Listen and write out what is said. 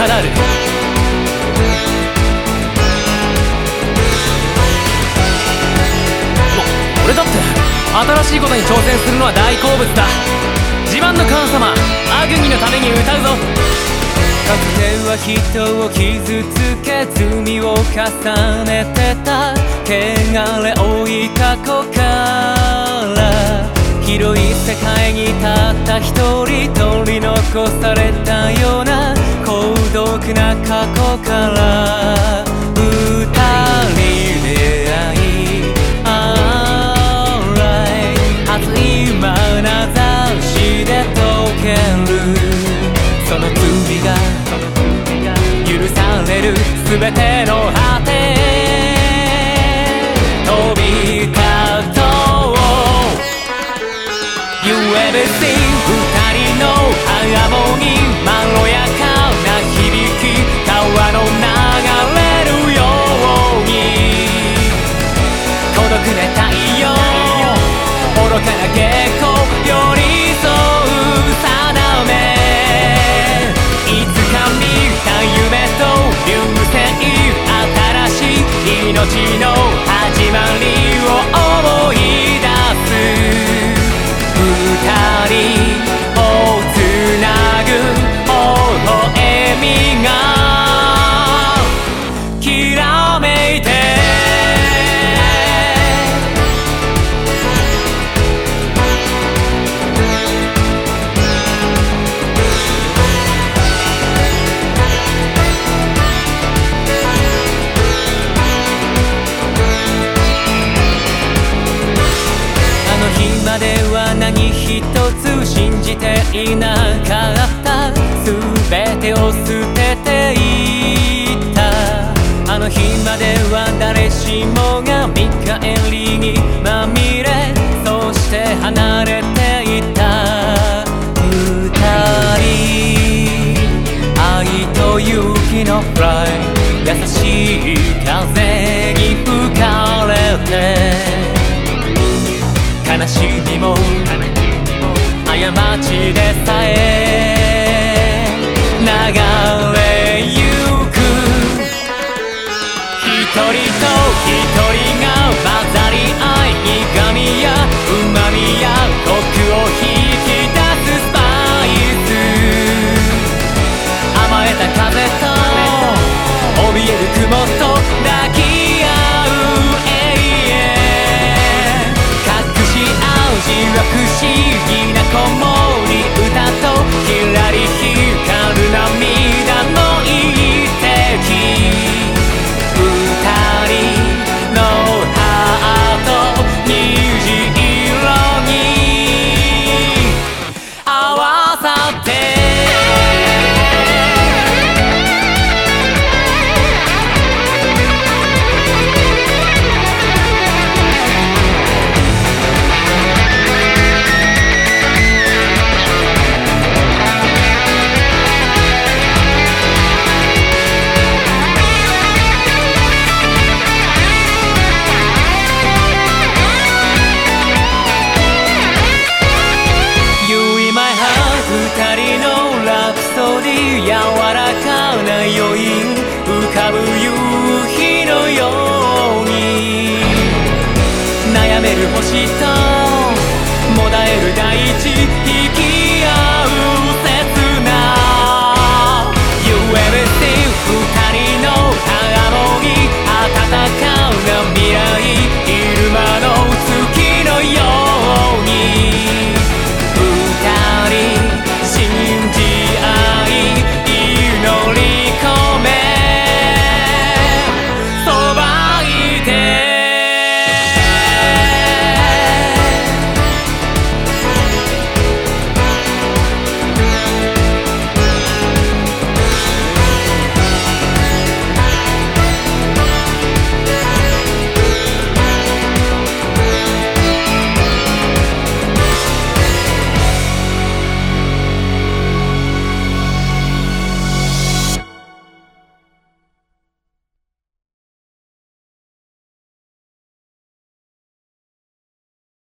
語る俺だって新しいことに挑戦するのは大好物だ。自慢の神様アグニのために歌うぞ。かつては人を傷つけ罪を重ねてた汚れ多い過去から。広い世界にたった一人取り残されたような孤独な過去から二人出会い Alright 熱い眼差しで溶ける。その罪が許される。全ての話一つ信じていなかった全てを捨てていった。あの日までは誰しもが見返りにまみれそして離れていた。二人愛と勇気のフライ優しい風に吹かれて。悲しみも過ちでさえ流れゆく一人と一人が混ざり合い苦みや旨味やコクを引き柔らかな余韻浮かぶ夕日のように。悩める星と